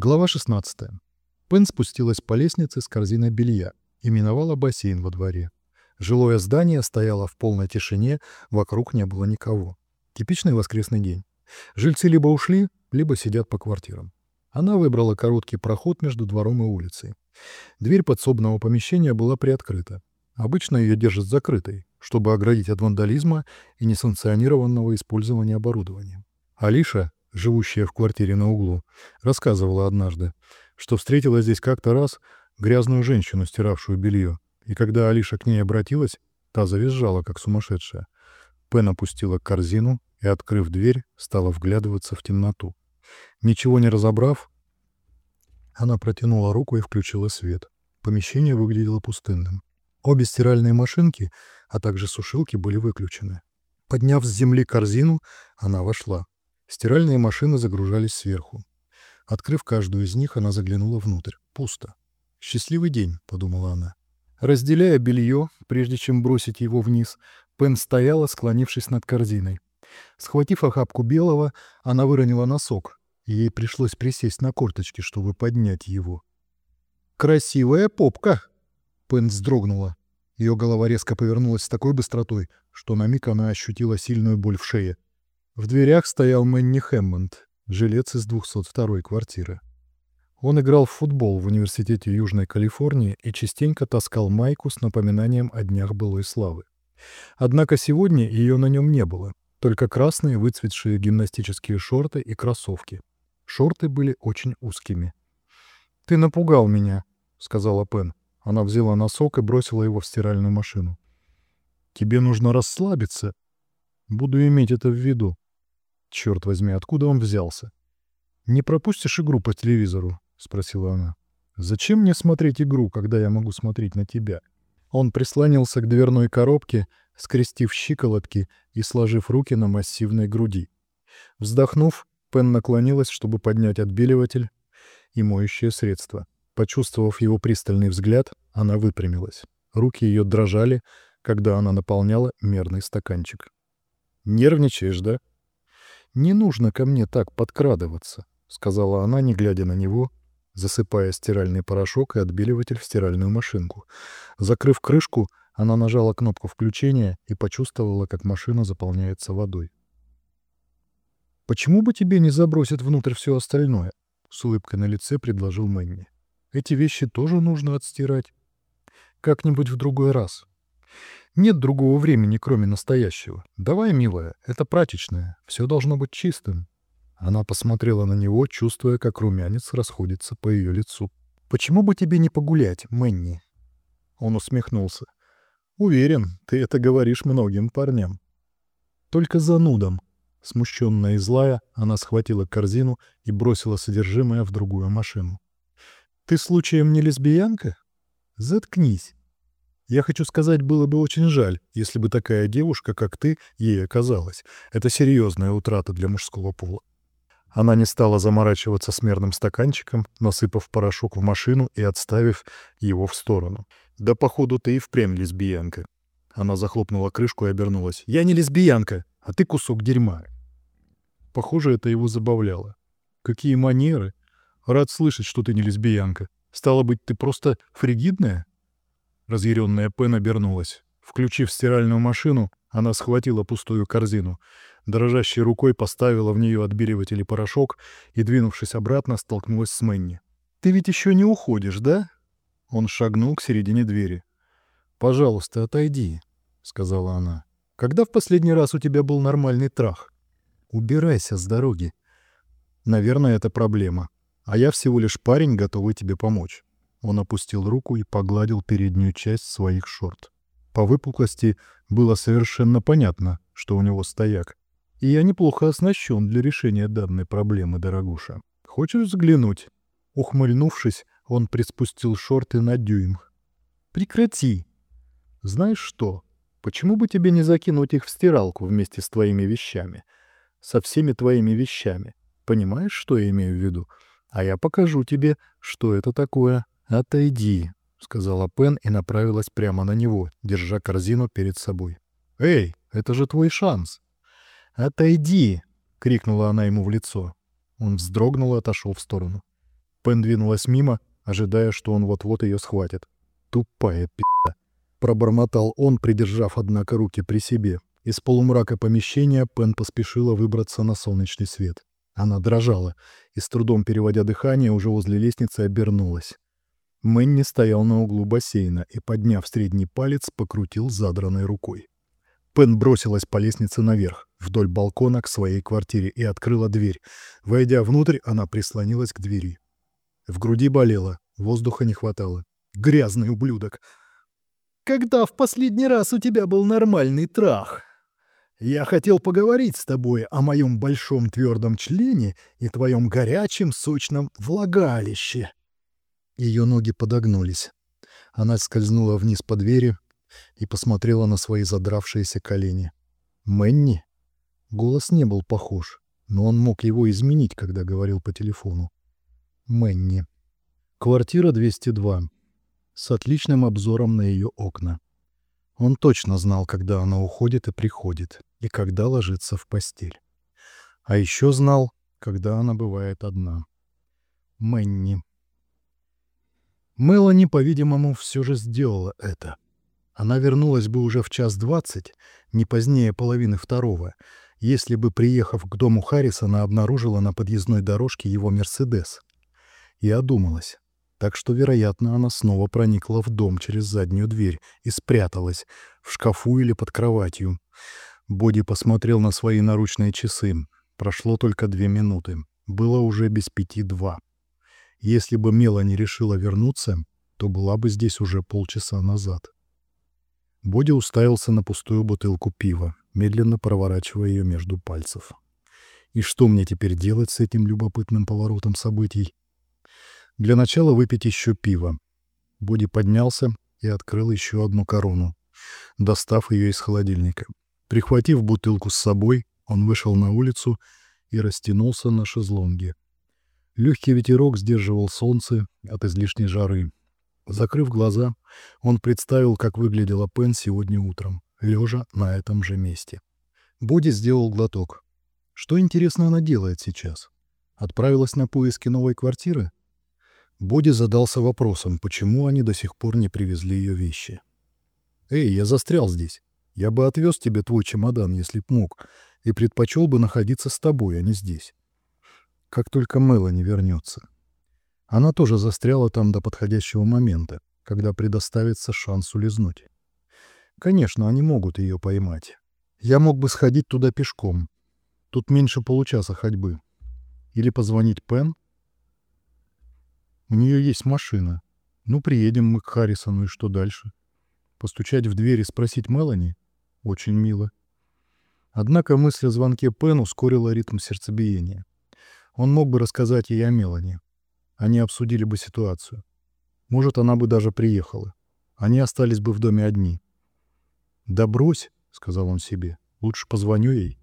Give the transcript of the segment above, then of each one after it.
Глава 16. Пен спустилась по лестнице с корзиной белья и миновала бассейн во дворе. Жилое здание стояло в полной тишине, вокруг не было никого. Типичный воскресный день. Жильцы либо ушли, либо сидят по квартирам. Она выбрала короткий проход между двором и улицей. Дверь подсобного помещения была приоткрыта. Обычно ее держат закрытой, чтобы оградить от вандализма и несанкционированного использования оборудования. Алиша, живущая в квартире на углу, рассказывала однажды, что встретила здесь как-то раз грязную женщину, стиравшую белье, и когда Алиша к ней обратилась, та завизжала, как сумасшедшая. Пен опустила корзину и, открыв дверь, стала вглядываться в темноту. Ничего не разобрав, она протянула руку и включила свет. Помещение выглядело пустынным. Обе стиральные машинки, а также сушилки были выключены. Подняв с земли корзину, она вошла. Стиральные машины загружались сверху. Открыв каждую из них, она заглянула внутрь. Пусто. «Счастливый день», — подумала она. Разделяя белье, прежде чем бросить его вниз, Пен стояла, склонившись над корзиной. Схватив охапку белого, она выронила носок, и ей пришлось присесть на корточки, чтобы поднять его. «Красивая попка!» Пен вздрогнула. Ее голова резко повернулась с такой быстротой, что на миг она ощутила сильную боль в шее. В дверях стоял Мэнни Хэммонд, жилец из 202-й квартиры. Он играл в футбол в Университете Южной Калифорнии и частенько таскал майку с напоминанием о днях былой славы. Однако сегодня ее на нем не было, только красные выцветшие гимнастические шорты и кроссовки. Шорты были очень узкими. «Ты напугал меня», — сказала Пен. Она взяла носок и бросила его в стиральную машину. «Тебе нужно расслабиться. Буду иметь это в виду. Черт возьми, откуда он взялся? «Не пропустишь игру по телевизору?» — спросила она. «Зачем мне смотреть игру, когда я могу смотреть на тебя?» Он прислонился к дверной коробке, скрестив щиколотки и сложив руки на массивной груди. Вздохнув, Пен наклонилась, чтобы поднять отбеливатель и моющее средство. Почувствовав его пристальный взгляд, она выпрямилась. Руки ее дрожали, когда она наполняла мерный стаканчик. «Нервничаешь, да?» «Не нужно ко мне так подкрадываться», — сказала она, не глядя на него, засыпая стиральный порошок и отбеливатель в стиральную машинку. Закрыв крышку, она нажала кнопку включения и почувствовала, как машина заполняется водой. «Почему бы тебе не забросить внутрь все остальное?» — с улыбкой на лице предложил Мэнни. «Эти вещи тоже нужно отстирать. Как-нибудь в другой раз. Нет другого времени, кроме настоящего. Давай, милая, это прачечная. Все должно быть чистым. Она посмотрела на него, чувствуя, как румянец расходится по ее лицу. «Почему бы тебе не погулять, Мэнни?» Он усмехнулся. «Уверен, ты это говоришь многим парням». «Только занудом». Смущенная и злая, она схватила корзину и бросила содержимое в другую машину. «Ты случаем не лесбиянка? Заткнись. Я хочу сказать, было бы очень жаль, если бы такая девушка, как ты, ей оказалась. Это серьезная утрата для мужского пола. Она не стала заморачиваться с мерным стаканчиком, насыпав порошок в машину и отставив его в сторону. «Да, походу, ты и впрямь лесбиянка». Она захлопнула крышку и обернулась. «Я не лесбиянка, а ты кусок дерьма». Похоже, это его забавляло. «Какие манеры! Рад слышать, что ты не лесбиянка. Стало быть, ты просто фригидная?» Разъяренная Пен обернулась. Включив стиральную машину, она схватила пустую корзину. Дрожащей рукой поставила в нее отбеливатель и порошок и, двинувшись обратно, столкнулась с Мэнни. «Ты ведь еще не уходишь, да?» Он шагнул к середине двери. «Пожалуйста, отойди», — сказала она. «Когда в последний раз у тебя был нормальный трах? Убирайся с дороги. Наверное, это проблема. А я всего лишь парень, готовый тебе помочь. Он опустил руку и погладил переднюю часть своих шорт. По выпуклости было совершенно понятно, что у него стояк. И я неплохо оснащен для решения данной проблемы, дорогуша. Хочешь взглянуть?» Ухмыльнувшись, он приспустил шорты на дюйм. «Прекрати!» «Знаешь что? Почему бы тебе не закинуть их в стиралку вместе с твоими вещами? Со всеми твоими вещами. Понимаешь, что я имею в виду? А я покажу тебе, что это такое «Отойди», — сказала Пен и направилась прямо на него, держа корзину перед собой. «Эй, это же твой шанс!» «Отойди!» — крикнула она ему в лицо. Он вздрогнул и отошел в сторону. Пен двинулась мимо, ожидая, что он вот-вот ее схватит. «Тупая пи***. пробормотал он, придержав, однако, руки при себе. Из полумрака помещения Пен поспешила выбраться на солнечный свет. Она дрожала и, с трудом переводя дыхание, уже возле лестницы обернулась. Мэнни стоял на углу бассейна и, подняв средний палец, покрутил задранной рукой. Пен бросилась по лестнице наверх, вдоль балкона к своей квартире и открыла дверь. Войдя внутрь, она прислонилась к двери. В груди болело, воздуха не хватало. Грязный ублюдок. «Когда в последний раз у тебя был нормальный трах?» Я хотел поговорить с тобой о моем большом твердом члене и твоем горячем сочном влагалище. Ее ноги подогнулись. Она скользнула вниз по двери и посмотрела на свои задравшиеся колени. «Мэнни?» Голос не был похож, но он мог его изменить, когда говорил по телефону. «Мэнни». Квартира 202. С отличным обзором на ее окна. Он точно знал, когда она уходит и приходит, и когда ложится в постель. А еще знал, когда она бывает одна. Мэнни. Мелани, по-видимому, все же сделала это. Она вернулась бы уже в час двадцать, не позднее половины второго, если бы, приехав к дому Харрисона, обнаружила на подъездной дорожке его «Мерседес». И одумалась так что, вероятно, она снова проникла в дом через заднюю дверь и спряталась в шкафу или под кроватью. Боди посмотрел на свои наручные часы. Прошло только две минуты. Было уже без пяти два. Если бы Мелани решила вернуться, то была бы здесь уже полчаса назад. Боди уставился на пустую бутылку пива, медленно проворачивая ее между пальцев. И что мне теперь делать с этим любопытным поворотом событий? Для начала выпить еще пиво. Боди поднялся и открыл еще одну корону, достав ее из холодильника. Прихватив бутылку с собой, он вышел на улицу и растянулся на шезлонге. Легкий ветерок сдерживал солнце от излишней жары. Закрыв глаза, он представил, как выглядела Пен сегодня утром, лежа на этом же месте. Боди сделал глоток. Что, интересно, она делает сейчас? Отправилась на поиски новой квартиры? Боди задался вопросом, почему они до сих пор не привезли ее вещи. «Эй, я застрял здесь. Я бы отвез тебе твой чемодан, если б мог, и предпочел бы находиться с тобой, а не здесь. Как только Мелани вернется. Она тоже застряла там до подходящего момента, когда предоставится шанс улизнуть. Конечно, они могут ее поймать. Я мог бы сходить туда пешком. Тут меньше получаса ходьбы. Или позвонить Пен — у нее есть машина. Ну, приедем мы к Харрисону, и что дальше? Постучать в дверь и спросить Мелани? Очень мило. Однако мысль о звонке Пен ускорила ритм сердцебиения. Он мог бы рассказать ей о Мелани. Они обсудили бы ситуацию. Может, она бы даже приехала. Они остались бы в доме одни. «Да брось», — сказал он себе, — «лучше позвоню ей».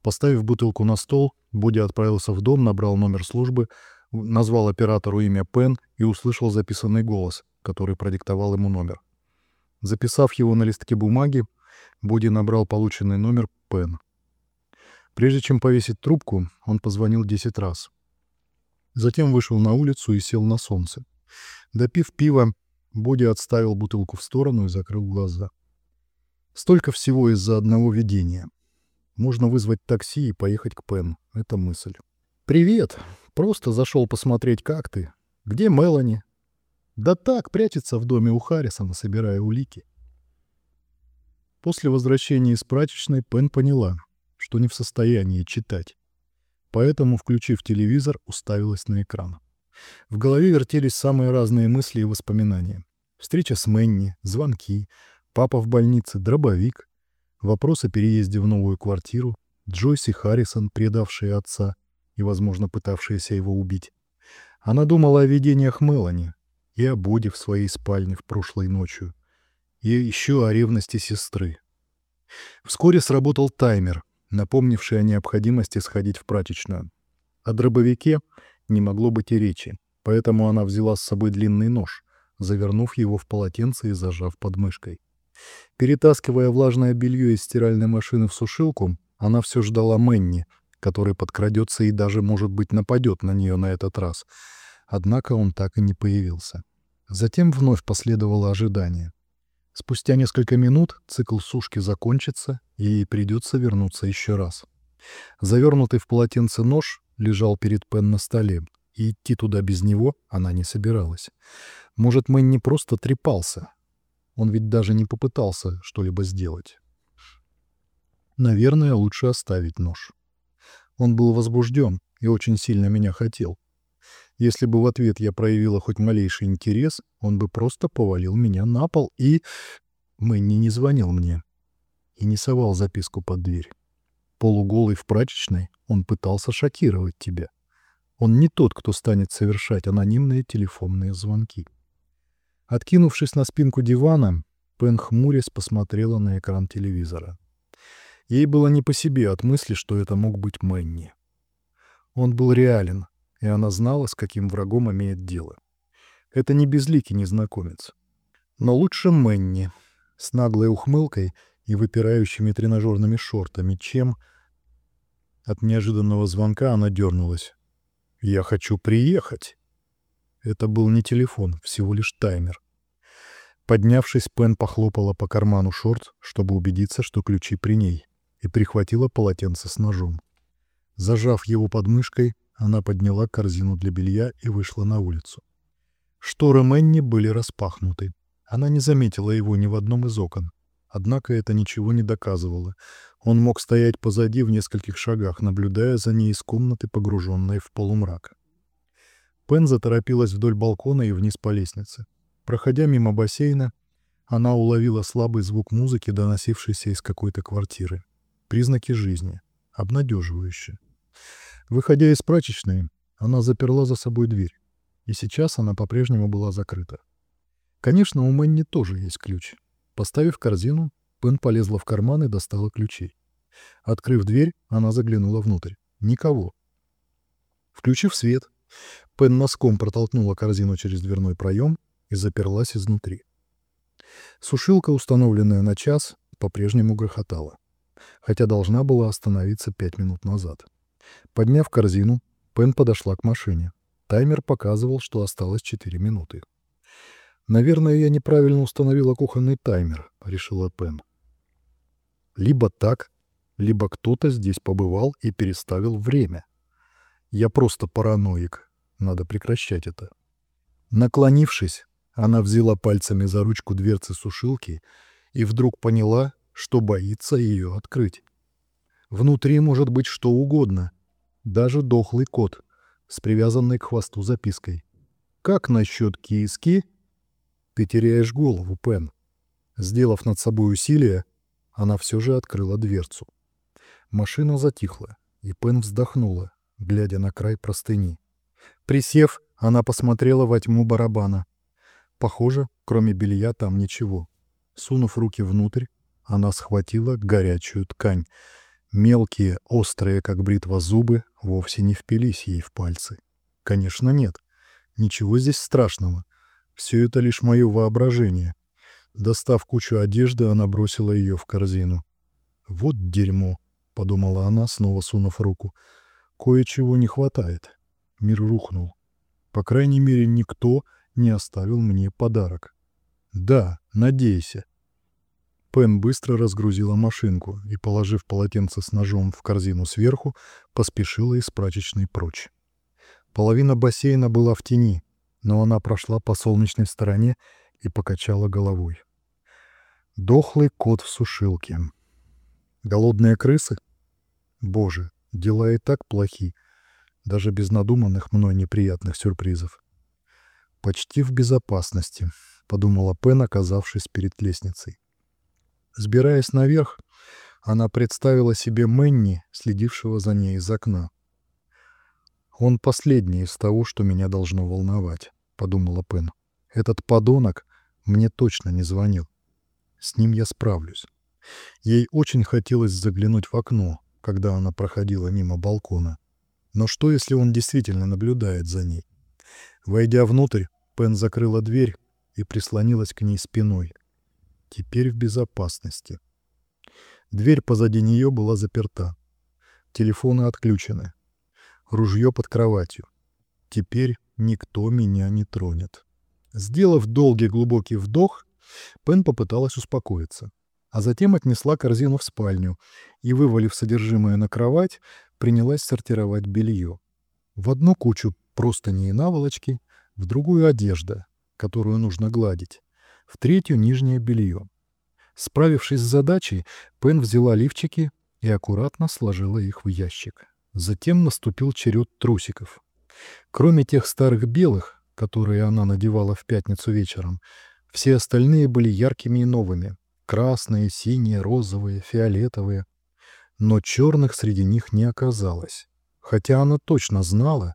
Поставив бутылку на стол, Буди отправился в дом, набрал номер службы, назвал оператору имя Пен и услышал записанный голос, который продиктовал ему номер. Записав его на листке бумаги, Буди набрал полученный номер Пен. Прежде чем повесить трубку, он позвонил 10 раз. Затем вышел на улицу и сел на солнце. Допив пива, Буди отставил бутылку в сторону и закрыл глаза. Столько всего из-за одного видения. Можно вызвать такси и поехать к Пен. Это мысль. «Привет!» Просто зашел посмотреть, как ты. Где Мелани? Да так, прячется в доме у Харрисона, собирая улики. После возвращения из прачечной Пен поняла, что не в состоянии читать. Поэтому, включив телевизор, уставилась на экран. В голове вертелись самые разные мысли и воспоминания. Встреча с Мэнни, звонки, папа в больнице, дробовик, вопрос о переезде в новую квартиру, Джойси Харрисон, предавшие отца — и, возможно, пытавшаяся его убить. Она думала о видениях Мелани и о Боде в своей спальне в прошлой ночью, и еще о ревности сестры. Вскоре сработал таймер, напомнивший о необходимости сходить в прачечную. О дробовике не могло быть и речи, поэтому она взяла с собой длинный нож, завернув его в полотенце и зажав под мышкой. Перетаскивая влажное белье из стиральной машины в сушилку, она все ждала Мэнни, который подкрадется и даже, может быть, нападет на нее на этот раз. Однако он так и не появился. Затем вновь последовало ожидание. Спустя несколько минут цикл сушки закончится, и ей придется вернуться еще раз. Завернутый в полотенце нож лежал перед Пен на столе, и идти туда без него она не собиралась. Может, Мэн не просто трепался. Он ведь даже не попытался что-либо сделать. Наверное, лучше оставить нож. Он был возбужден и очень сильно меня хотел. Если бы в ответ я проявила хоть малейший интерес, он бы просто повалил меня на пол и... Мэнни не звонил мне и не совал записку под дверь. Полуголый в прачечной, он пытался шокировать тебя. Он не тот, кто станет совершать анонимные телефонные звонки. Откинувшись на спинку дивана, Пен хмурясь посмотрела на экран телевизора. Ей было не по себе от мысли, что это мог быть Мэнни. Он был реален, и она знала, с каким врагом имеет дело. Это не безликий незнакомец. Но лучше Мэнни, с наглой ухмылкой и выпирающими тренажерными шортами, чем... От неожиданного звонка она дернулась. «Я хочу приехать!» Это был не телефон, всего лишь таймер. Поднявшись, Пен похлопала по карману шорт, чтобы убедиться, что ключи при ней, и прихватила полотенце с ножом. Зажав его под мышкой, она подняла корзину для белья и вышла на улицу. Шторы Мэнни были распахнуты. Она не заметила его ни в одном из окон. Однако это ничего не доказывало. Он мог стоять позади в нескольких шагах, наблюдая за ней из комнаты, погруженной в полумрак. Пен заторопилась вдоль балкона и вниз по лестнице. Проходя мимо бассейна, она уловила слабый звук музыки, доносившийся из какой-то квартиры. Признаки жизни. Обнадеживающие. Выходя из прачечной, она заперла за собой дверь. И сейчас она по-прежнему была закрыта. Конечно, у Мэнни тоже есть ключ. Поставив корзину, Пен полезла в карман и достала ключей. Открыв дверь, она заглянула внутрь. Никого. Включив свет, Пен носком протолкнула корзину через дверной проем и заперлась изнутри. Сушилка, установленная на час, по-прежнему грохотала, хотя должна была остановиться пять минут назад. Подняв корзину, Пен подошла к машине. Таймер показывал, что осталось 4 минуты. «Наверное, я неправильно установила кухонный таймер», — решила Пен. «Либо так, либо кто-то здесь побывал и переставил время. Я просто параноик. Надо прекращать это». Наклонившись, она взяла пальцами за ручку дверцы сушилки и вдруг поняла, что боится ее открыть. Внутри может быть что угодно, даже дохлый кот с привязанной к хвосту запиской. «Как насчет киски?» Ты теряешь голову, Пен. Сделав над собой усилие, она все же открыла дверцу. Машина затихла, и Пен вздохнула, глядя на край простыни. Присев, она посмотрела во тьму барабана. Похоже, кроме белья там ничего. Сунув руки внутрь, она схватила горячую ткань. Мелкие, острые, как бритва зубы, вовсе не впились ей в пальцы. Конечно, нет. Ничего здесь страшного. Все это лишь мое воображение. Достав кучу одежды, она бросила ее в корзину. «Вот дерьмо», — подумала она, снова сунув руку. «Кое-чего не хватает». Мир рухнул. По крайней мере, никто не оставил мне подарок. «Да, надейся». Пен быстро разгрузила машинку и, положив полотенце с ножом в корзину сверху, поспешила из прачечной прочь. Половина бассейна была в тени, но она прошла по солнечной стороне и покачала головой. Дохлый кот в сушилке. Голодные крысы? Боже, дела и так плохи, даже без надуманных мной неприятных сюрпризов. «Почти в безопасности», — подумала Пен, оказавшись перед лестницей. Сбираясь наверх, она представила себе Мэнни, следившего за ней из окна. «Он последний из того, что меня должно волновать», — подумала Пен. «Этот подонок мне точно не звонил. С ним я справлюсь». Ей очень хотелось заглянуть в окно, когда она проходила мимо балкона. Но что, если он действительно наблюдает за ней? Войдя внутрь, Пен закрыла дверь и прислонилась к ней спиной. Теперь в безопасности. Дверь позади нее была заперта. Телефоны отключены ружье под кроватью. Теперь никто меня не тронет. Сделав долгий глубокий вдох, Пен попыталась успокоиться, а затем отнесла корзину в спальню и, вывалив содержимое на кровать, принялась сортировать белье. В одну кучу простыни и наволочки, в другую одежда, которую нужно гладить, в третью нижнее белье. Справившись с задачей, Пен взяла лифчики и аккуратно сложила их в ящик. Затем наступил черед трусиков. Кроме тех старых белых, которые она надевала в пятницу вечером, все остальные были яркими и новыми. Красные, синие, розовые, фиолетовые. Но черных среди них не оказалось. Хотя она точно знала,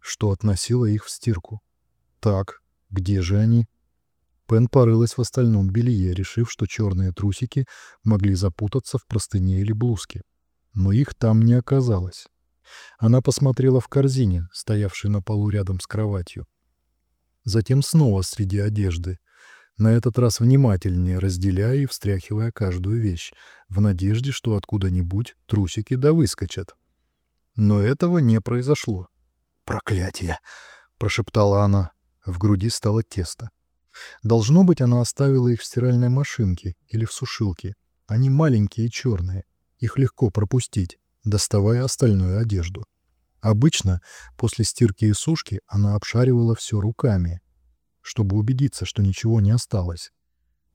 что относила их в стирку. Так, где же они? Пен порылась в остальном белье, решив, что черные трусики могли запутаться в простыне или блузке. Но их там не оказалось. Она посмотрела в корзине, стоявшей на полу рядом с кроватью. Затем снова среди одежды. На этот раз внимательнее разделяя и встряхивая каждую вещь, в надежде, что откуда-нибудь трусики да выскочат. Но этого не произошло. «Проклятие!» — прошептала она. В груди стало тесто. Должно быть, она оставила их в стиральной машинке или в сушилке. Они маленькие и черные. Их легко пропустить, доставая остальную одежду. Обычно после стирки и сушки она обшаривала все руками, чтобы убедиться, что ничего не осталось.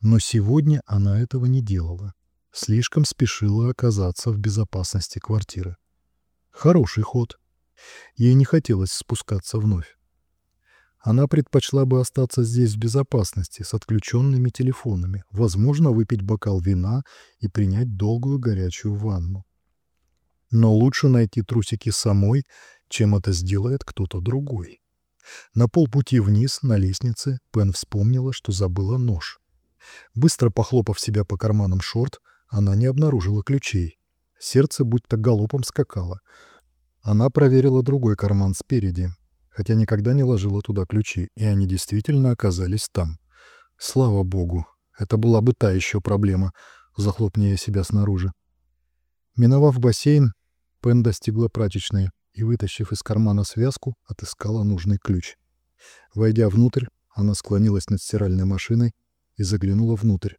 Но сегодня она этого не делала. Слишком спешила оказаться в безопасности квартиры. Хороший ход. Ей не хотелось спускаться вновь. Она предпочла бы остаться здесь в безопасности, с отключенными телефонами, возможно, выпить бокал вина и принять долгую горячую ванну. Но лучше найти трусики самой, чем это сделает кто-то другой. На полпути вниз, на лестнице, Пен вспомнила, что забыла нож. Быстро похлопав себя по карманам шорт, она не обнаружила ключей. Сердце будто галопом скакало. Она проверила другой карман спереди, хотя никогда не ложила туда ключи, и они действительно оказались там. Слава богу, это была бы та еще проблема, захлопни я себя снаружи. Миновав бассейн, Пен достигла прачечной и, вытащив из кармана связку, отыскала нужный ключ. Войдя внутрь, она склонилась над стиральной машиной и заглянула внутрь,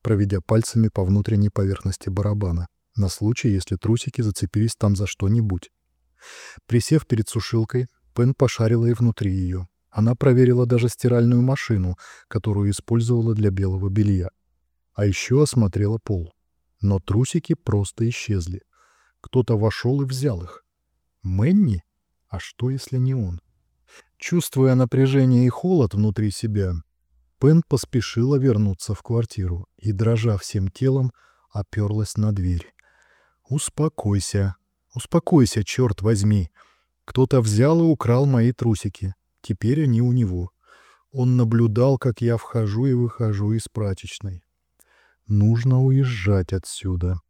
проведя пальцами по внутренней поверхности барабана, на случай, если трусики зацепились там за что-нибудь. Присев перед сушилкой, Пен пошарила и внутри ее. Она проверила даже стиральную машину, которую использовала для белого белья. А еще осмотрела пол. Но трусики просто исчезли. Кто-то вошел и взял их. Мэнни? А что, если не он? Чувствуя напряжение и холод внутри себя, Пен поспешила вернуться в квартиру и, дрожа всем телом, оперлась на дверь. «Успокойся, успокойся, черт возьми!» Кто-то взял и украл мои трусики. Теперь они у него. Он наблюдал, как я вхожу и выхожу из прачечной. Нужно уезжать отсюда.